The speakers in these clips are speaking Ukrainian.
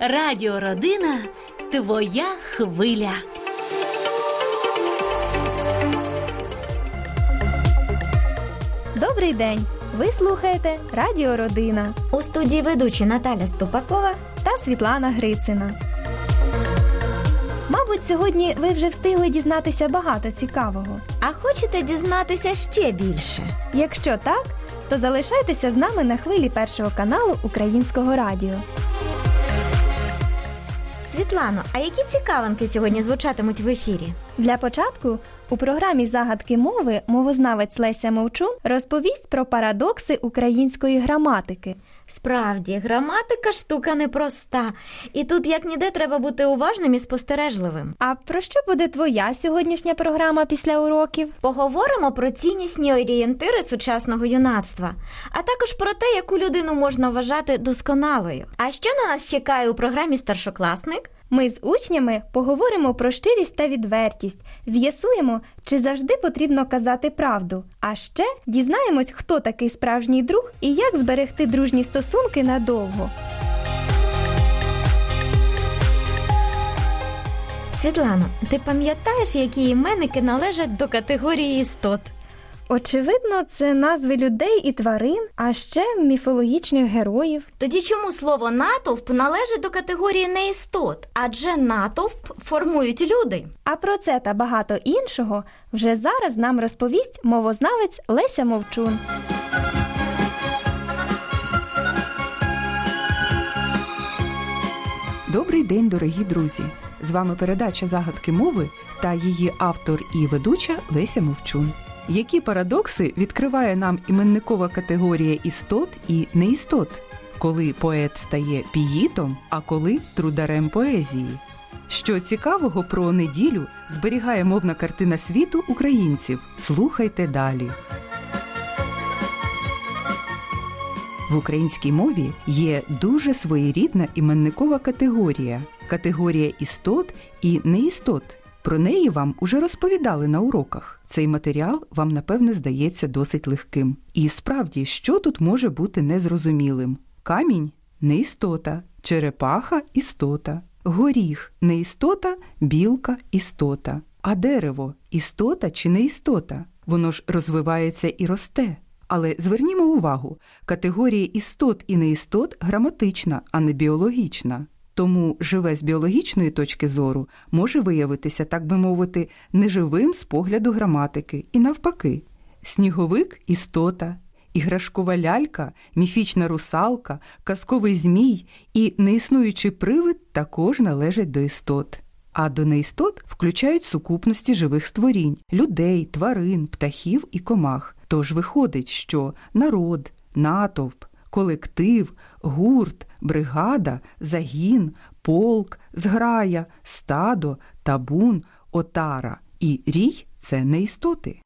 Радіо Родина твоя хвиля. Добрий день! Ви слухаєте Радіо Родина У студії ведучі Наталя Ступакова. та Світлана Грицина. Мабуть, сьогодні ви вже встигли дізнатися багато цікавого. А хочете дізнатися ще більше? Якщо так, то залишайтеся з нами на хвилі першого каналу Українського радіо. Світлано, а які цікавинки сьогодні звучатимуть в ефірі? Для початку у програмі Загадки мови мовознавець Леся Мовчун розповість про парадокси української граматики. Справді, граматика штука непроста, і тут як ніде треба бути уважним і спостережливим. А про що буде твоя сьогоднішня програма після уроків? Поговоримо про ціннісні орієнтири сучасного юнацтва, а також про те, яку людину можна вважати досконалою. А що на нас чекає у програмі Старшокласник? Ми з учнями поговоримо про щирість та відвертість, з'ясуємо, чи завжди потрібно казати правду. А ще дізнаємось, хто такий справжній друг і як зберегти дружні стосунки надовго. Світлано, ти пам'ятаєш, які іменники належать до категорії істот? Очевидно, це назви людей і тварин, а ще міфологічних героїв. Тоді чому слово натовп належить до категорії неістот? Адже натовп формують люди. А про це та багато іншого вже зараз нам розповість мовознавець Леся Мовчун. Добрий день, дорогі друзі! З вами передача загадки мови та її автор і ведуча Леся Мовчун. Які парадокси відкриває нам іменникова категорія істот і неістот, коли поет стає піїтом, а коли трударем поезії? Що цікавого про неділю зберігає мовна картина світу українців? Слухайте далі. В українській мові є дуже своєрідна іменникова категорія категорія істот і неістот. Про неї вам уже розповідали на уроках. Цей матеріал вам, напевне, здається досить легким. І справді, що тут може бути незрозумілим? Камінь неістота, черепаха істота, горіх неістота, білка істота. А дерево істота чи неістота? Воно ж розвивається і росте. Але звернімо увагу, категорія істот і неістот граматична, а не біологічна. Тому живе з біологічної точки зору може виявитися, так би мовити, неживим з погляду граматики, і навпаки, сніговик істота, іграшкова лялька, міфічна русалка, казковий змій і неіснуючий привид також належать до істот. А до неістот включають сукупності живих створінь людей, тварин, птахів і комах. Тож виходить, що народ, натовп, колектив, гурт, бригада, загін, полк, зграя, стадо, табун, отара і рій це не істоти.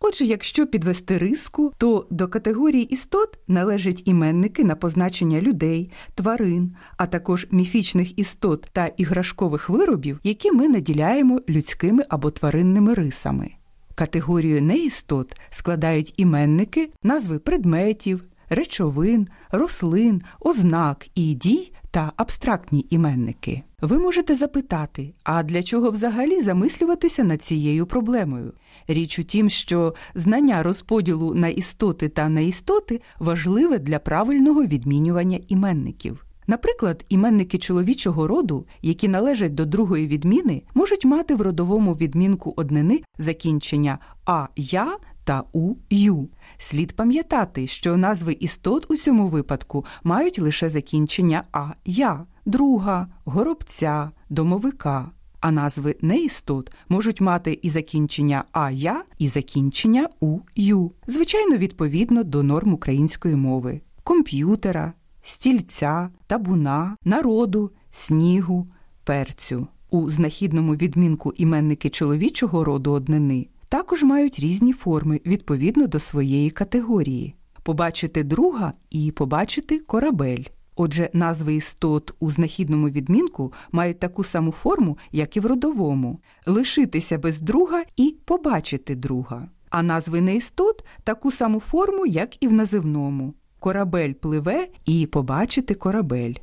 Отже, якщо підвести риску, то до категорії істот належать іменники на позначення людей, тварин, а також міфічних істот та іграшкових виробів, які ми наділяємо людськими або тваринними рисами. Категорію неістот складають іменники, назви предметів, речовин, рослин, ознак і дій та абстрактні іменники. Ви можете запитати, а для чого взагалі замислюватися над цією проблемою? Річ у тім, що знання розподілу на істоти та неістоти важливе для правильного відмінювання іменників. Наприклад, іменники чоловічого роду, які належать до другої відміни, можуть мати в родовому відмінку однини закінчення а я та у ю. Слід пам'ятати, що назви істот у цьому випадку мають лише закінчення а я, друга, горобця, домовика. А назви неістот можуть мати і закінчення а я, і закінчення у ю, звичайно, відповідно до норм української мови, комп'ютера, стільця, табуна, народу, снігу, перцю. У знахідному відмінку іменники чоловічого роду однини також мають різні форми відповідно до своєї категорії: побачити друга і побачити корабель. Отже, назви істот у знахідному відмінку мають таку саму форму, як і в родовому лишитися без друга і побачити друга. А назви неістот таку саму форму, як і в називному корабель пливе і побачити корабель.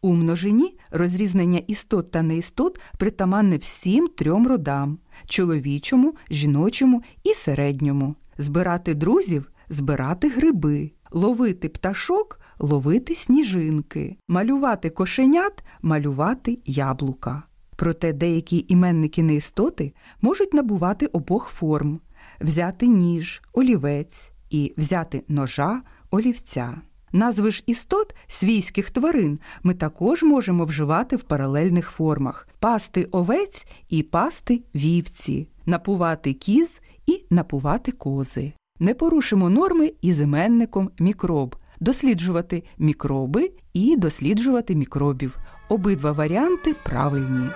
У множині розрізнення істот та неістот притаманне всім трьом родам чоловічому, жіночому і середньому. Збирати друзів збирати гриби, ловити пташок, ловити сніжинки, малювати кошенят, малювати яблука. Проте деякі іменники неістоти можуть набувати обох форм взяти ніж, олівець і взяти ножа, олівця. Назви ж істот свійських тварин ми також можемо вживати в паралельних формах: пасти овець і пасти вівці, напувати кіз і напувати кози. Не порушимо норми із іменником мікроб, досліджувати мікроби і досліджувати мікробів. Обидва варіанти правильні.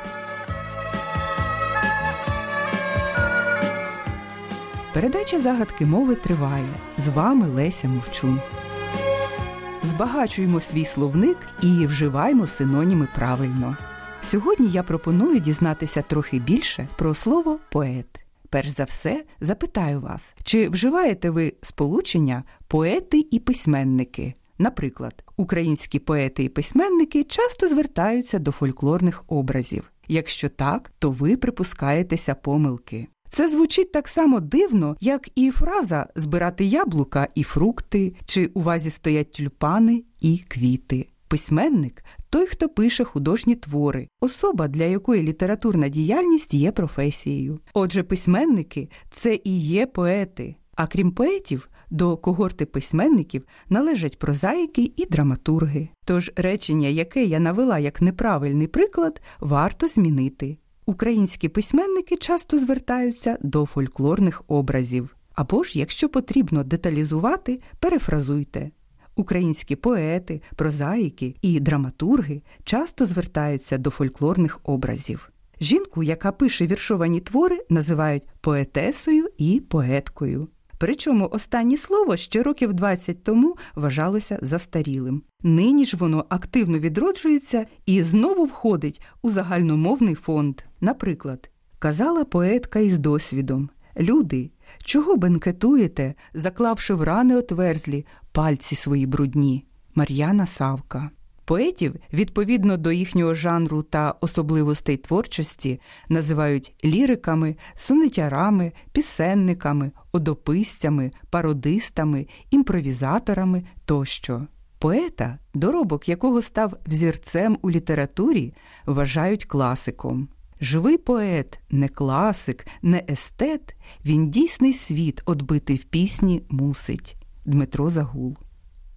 Передача загадки мови триває. З вами Леся Мовчун. Збагачуємо свій словник і вживаємо синоніми правильно. Сьогодні я пропоную дізнатися трохи більше про слово поет. Перш за все, запитаю вас, чи вживаєте ви сполучення поети і письменники? Наприклад, українські поети і письменники часто звертаються до фольклорних образів. Якщо так, то ви припускаєтеся помилки. Це звучить так само дивно, як і фраза збирати яблука і фрукти, чи у вазі стоять тюльпани і квіти. Письменник той, хто пише художні твори, особа, для якої літературна діяльність є професією. Отже, письменники це і є поети. А крім поетів, до когорти письменників належать прозаїки і драматурги. Тож речення, яке я навела як неправильний приклад, варто змінити. Українські письменники часто звертаються до фольклорних образів. Або ж, якщо потрібно деталізувати, перефразуйте. Українські поети, прозаїки і драматурги часто звертаються до фольклорних образів. Жінку, яка пише віршовані твори, називають поетесою і поеткою. Причому останнє слово ще років 20 тому вважалося застарілим. Нині ж воно активно відроджується і знову входить у загальномовний фонд. Наприклад, казала поетка із досвідом Люди, чого бенкетуєте, заклавши в рани отверзлі пальці свої брудні? Мар'яна Савка. Поетів, відповідно до їхнього жанру та особливостей творчості, називають ліриками, сонетярами, пісенниками, одописцями, пародистами, імпровізаторами тощо. Поета, доробок якого став взірцем у літературі, вважають класиком. Живий поет, не класик, не естет, він дійсний світ одбитий в пісні мусить. Дмитро Загул.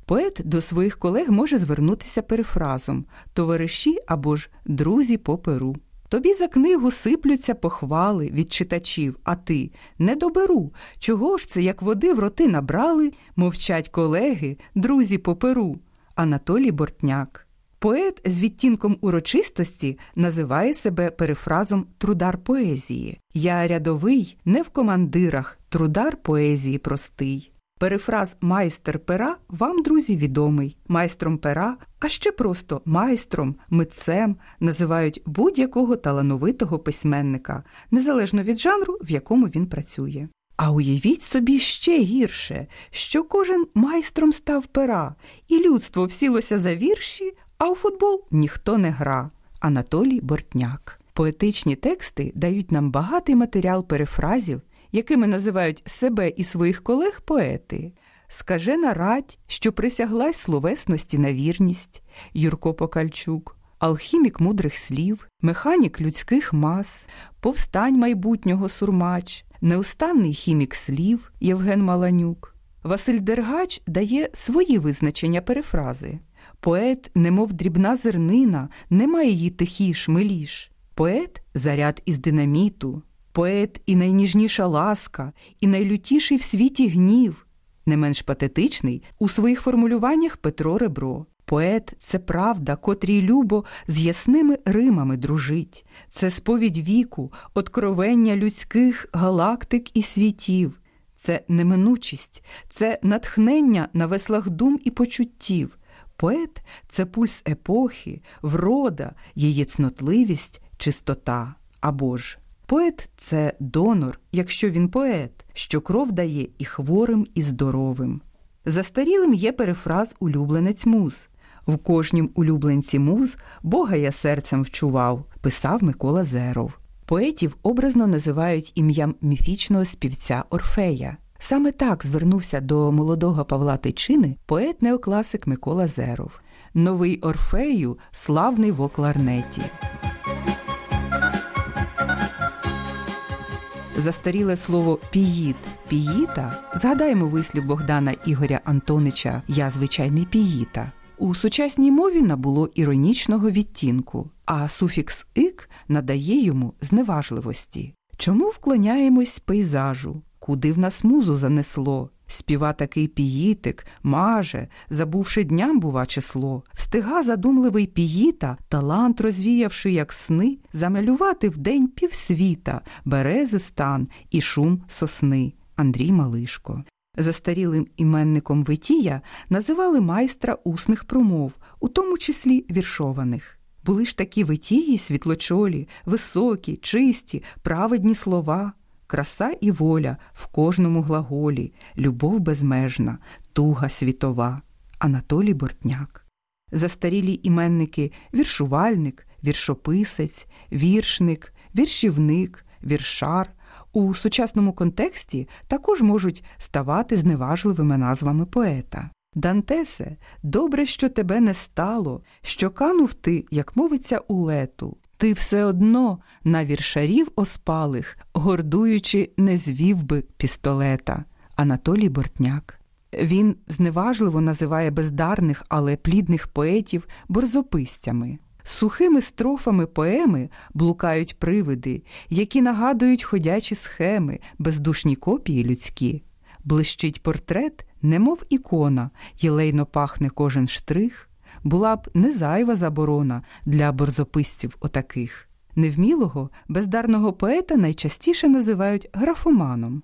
Поет до своїх колег може звернутися перефразом товариші або ж друзі по перу. Тобі за книгу сиплються похвали від читачів, а ти не доберу. Чого ж це, як води в роти набрали, мовчать колеги, друзі по перу. Анатолій Бортняк. Поет з відтінком урочистості називає себе перефразом трудар поезії. Я рядовий не в командирах, трудар поезії простий. Перефраз майстер пера вам, друзі, відомий. Майстром пера, а ще просто майстром, митцем називають будь-якого талановитого письменника, незалежно від жанру, в якому він працює. А уявіть собі ще гірше, що кожен майстром став пера, і людство всілося за вірші, а у футбол ніхто не гра. Анатолій Бортняк. Поетичні тексти дають нам багатий матеріал перефразів якими називають себе і своїх колег поети. Скажена радь, що присяглась словесності на вірність Юрко Покальчук, алхімік мудрих слів, механік людських мас, повстань майбутнього сурмач, неустанний хімік слів Євген Маланюк. Василь Дергач дає свої визначення перифрази. Поет, немов дрібна зернина, немає її тихіш, миліш. Поет заряд із динаміту, поет і найніжніша ласка, і найлютіший в світі гнів, не менш патетичний у своїх формулюваннях Петро Ребро. Поет це правда, котрій любо з ясними римами дружить, це сповідь віку, откровення людських галактик і світів, це неминучість, це натхнення на веслах дум і почуттів. Поет це пульс епохи, врода, її цнотливість, чистота або ж Поет це донор, якщо він поет, що кров дає і хворим, і здоровим. Застарілим є перефраз улюбленець мус. В кожнім улюбленці муз Бога я серцем вчував, писав Микола Зеров. Поетів образно називають ім'ям міфічного співця Орфея. Саме так звернувся до молодого Павла Тичини поет-неокласик Микола Зеров. Новий Орфею славний в окларнеті. Застаріле слово піїт, піїта. Згадаємо вислів Богдана Ігоря Антонича Я звичайний піїта. У сучасній мові набуло іронічного відтінку, а суфікс ик надає йому зневажливості. Чому вклоняємось пейзажу? Куди в нас музу занесло? Співа такий піїтик, маже, забувши дням, бува, число, встига задумливий піїта, талант розвіявши, як сни, замалювати вдень півсвіта, берези стан і шум сосни. Андрій Малишко. Застарілим іменником Витія називали майстра усних промов, у тому числі віршованих. Були ж такі витії світлочолі, високі, чисті, праведні слова, краса і воля в кожному глаголі, любов безмежна, туга світова. Анатолій Бортняк. Застарілі іменники віршувальник, віршописець, віршник, віршівник, віршар. У сучасному контексті також можуть ставати зневажливими назвами поета. Дантесе, добре, що тебе не стало, що канув ти, як мовиться у лету. Ти все одно на віршарів оспалих, гордуючи, не звів би пістолета. Анатолій Бортняк. Він зневажливо називає бездарних, але плідних поетів борзописцями. Сухими строфами поеми блукають привиди, які нагадують ходячі схеми, бездушні копії людські. Блищить портрет, немов ікона, єлейно пахне кожен штрих. Була б незайва заборона для борзописців отаких. Невмілого, бездарного поета найчастіше називають графоманом.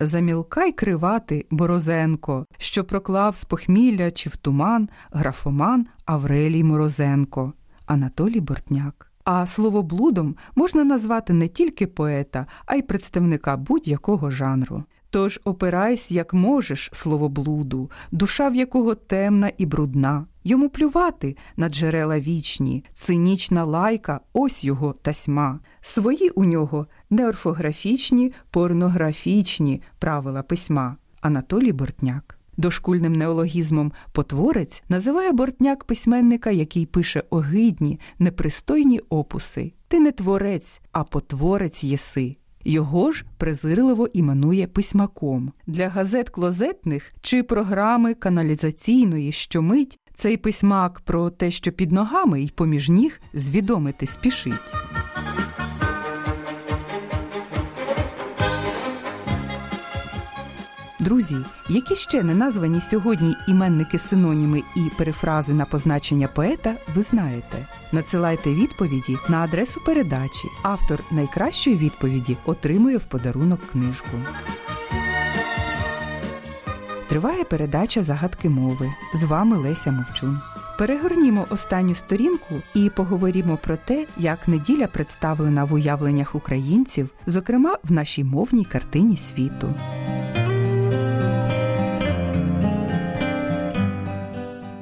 Замілкай кривати Борозенко, що проклав з похмілля чи в туман графоман Аврелій Морозенко. Анатолій Бортняк. А словоблудом можна назвати не тільки поета, а й представника будь-якого жанру. Тож опирайся, як можеш, словоблуду, душа в якого темна і брудна, йому плювати на джерела вічні, цинічна лайка, ось його тасьма. Свої у нього неорфографічні, порнографічні правила письма. Анатолій Бортняк. Дошкульним неологізмом потворець називає бортняк письменника, який пише огидні, непристойні опуси. Ти не творець, а потворець єси. Його ж презирливо іменує письмаком. Для газет клозетних чи програми каналізаційної, щомить цей письмак про те, що під ногами й поміж ніг звідомити спішить. Друзі, які ще не названі сьогодні іменники синоніми і перефрази на позначення поета, ви знаєте. Надсилайте відповіді на адресу передачі. Автор найкращої відповіді отримує в подарунок книжку. Триває передача загадки мови. З вами Леся Мовчун. Перегорнімо останню сторінку і поговоримо про те, як неділя представлена в уявленнях українців, зокрема в нашій мовній картині світу.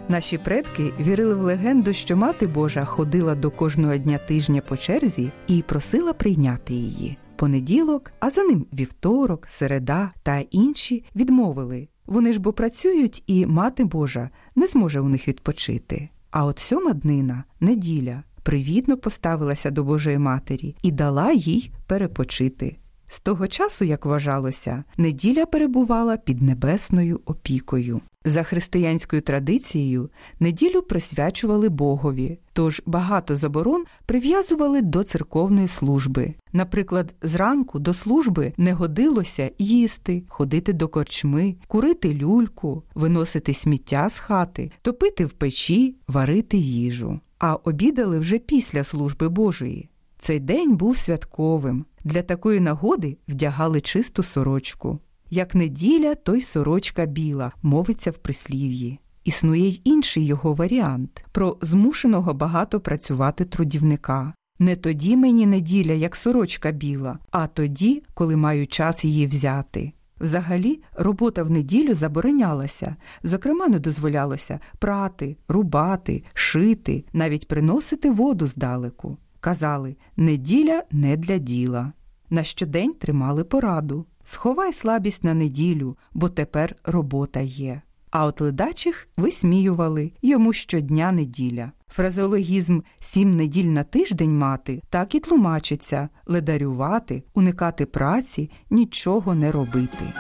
Наші предки вірили в легенду, що мати Божа ходила до кожного дня тижня по черзі і просила прийняти її. Понеділок, а за ним вівторок, середа та інші відмовили. Вони ж бо працюють, і мати Божа не зможе у них відпочити. А от сьома днина, неділя, привітно поставилася до Божої Матері і дала їй перепочити. З того часу, як вважалося, неділя перебувала під небесною опікою. За християнською традицією неділю присвячували Богові, тож багато заборон прив'язували до церковної служби. Наприклад, зранку до служби не годилося їсти, ходити до корчми, курити люльку, виносити сміття з хати, топити в печі, варити їжу. А обідали вже після служби Божої. Цей день був святковим. Для такої нагоди вдягали чисту сорочку. Як неділя, то й сорочка біла, мовиться в прислів'ї. Існує й інший його варіант про змушеного багато працювати трудівника. Не тоді мені неділя, як сорочка біла, а тоді, коли маю час її взяти. Взагалі, робота в неділю заборонялася. Зокрема, не дозволялося прати, рубати, шити, навіть приносити воду здалеку. Казали неділя не для діла. На щодень тримали пораду сховай слабість на неділю, бо тепер робота є. А от ледачих висміювали йому щодня неділя. Фразеологізм сім неділь на тиждень мати так і тлумачиться ледарювати, уникати праці, нічого не робити.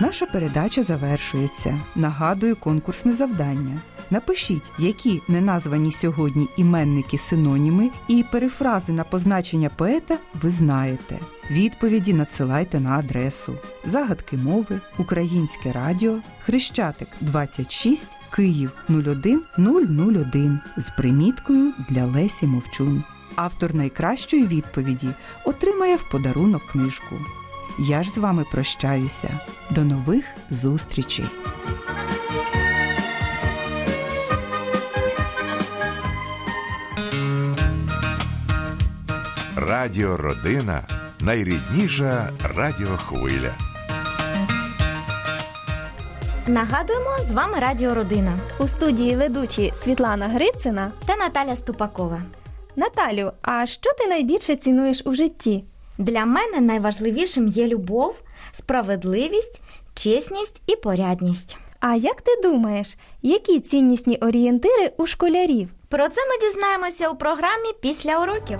Наша передача завершується. Нагадую конкурсне завдання. Напишіть, які неназвані сьогодні іменники синоніми і перефрази на позначення поета ви знаєте. Відповіді надсилайте на адресу Загадки мови, Українське радіо, Хрещатик 26, Київ 01001 з приміткою для Лесі Мовчун. Автор найкращої відповіді отримає в подарунок книжку. Я ж з вами прощаюся. До нових зустрічей! Радіо Родина найрідніша радіохвиля. Нагадуємо, з вами Радіо Родина У студії ведучі Світлана Грицина. та Наталя Ступакова. Наталю, а що ти найбільше цінуєш у житті? Для мене найважливішим є любов, справедливість, чесність і порядність. А як ти думаєш, які ціннісні орієнтири у школярів? Про це ми дізнаємося у програмі після уроків.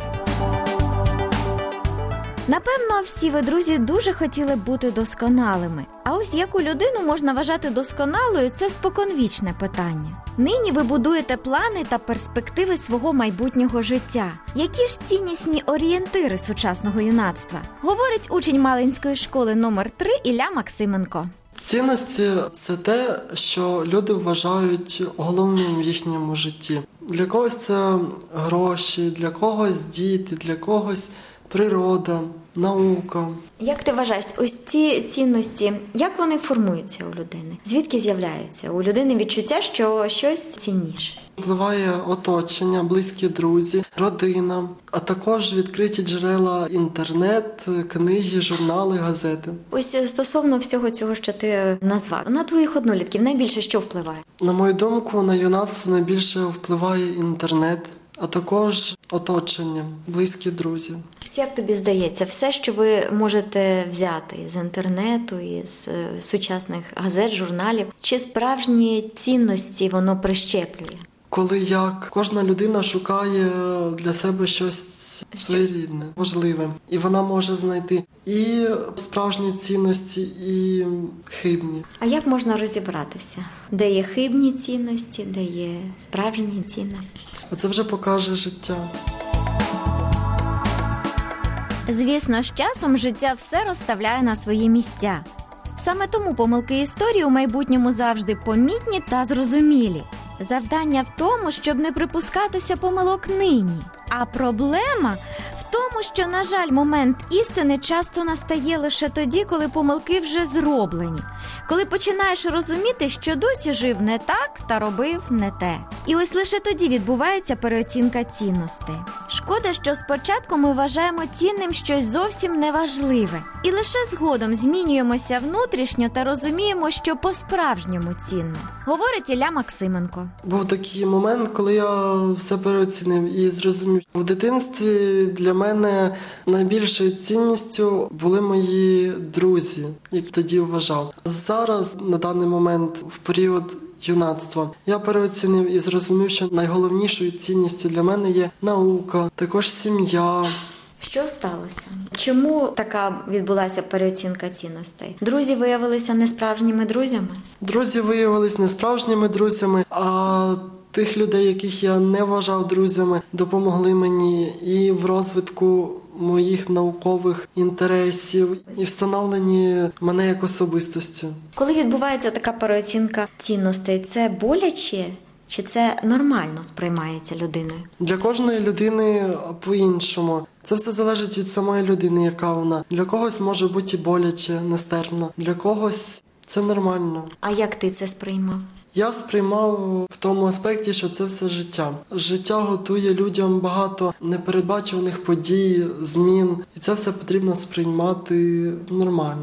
Напевно, всі ви, друзі, дуже хотіли бути досконалими. А ось яку людину можна вважати досконалою, це споконвічне питання. Нині ви будуєте плани та перспективи свого майбутнього життя. Які ж ціннісні орієнтири сучасного юнацтва? Говорить учень Малинської школи номер 3 Ілля Максименко. Цінності це те, що люди вважають головним в їхньому житті. Для когось це гроші, для когось діти, для когось природа, наука. Як ти вважаєш, ось ці цінності, як вони формуються у людини? Звідки з'являються? У людини відчуття, що щось цінніше. Впливає оточення, близькі друзі, родина, а також відкриті джерела інтернет, книги, журнали, газети. Ось стосовно всього цього, що ти назвав, на твоїх однолітків найбільше що впливає? На мою думку, на юнацтво найбільше впливає інтернет, а також оточення, близькі друзі. Як тобі здається, все, що ви можете взяти з інтернету, із е, сучасних газет, журналів, чи справжні цінності воно прищеплює? Коли як кожна людина шукає для себе щось своєрідне, важливе, і вона може знайти і справжні цінності, і хибні. А як можна розібратися, де є хибні цінності, де є справжні цінності? А це вже покаже життя. Звісно, з часом життя все розставляє на свої місця. Саме тому помилки історії у майбутньому завжди помітні та зрозумілі. Завдання в тому, щоб не припускатися помилок нині. А проблема тому, що, на жаль, момент істини часто настає лише тоді, коли помилки вже зроблені, коли починаєш розуміти, що досі жив не так та робив не те. І ось лише тоді відбувається переоцінка цінностей. Шкода, що спочатку ми вважаємо цінним щось зовсім неважливе, і лише згодом змінюємося внутрішньо та розуміємо, що по-справжньому цінне, говорить Ілля Максименко. Був такий момент, коли я все переоцінив і зрозумів, в дитинстві для мене найбільшою цінністю були мої друзі, які тоді вважав. Зараз на даний момент в період. Юнацтва я переоцінив і зрозумів, що найголовнішою цінністю для мене є наука, також сім'я, Що сталося? Чому така відбулася переоцінка цінностей? Друзі виявилися несправжніми друзями. Друзі виявились не справжніми друзями, а тих людей, яких я не вважав друзями, допомогли мені і в розвитку моїх наукових інтересів, і встановленні мене як особистості. Коли відбувається така переоцінка цінностей, це боляче чи це нормально сприймається людиною? Для кожної людини по-іншому. Це все залежить від самої людини, яка вона. Для когось може бути боляче, нестерпно, для когось це нормально. А як ти це сприймав? Я сприймав в тому аспекті, що це все життя. Життя готує людям багато непередбачуваних подій, змін, і це все потрібно сприймати нормально.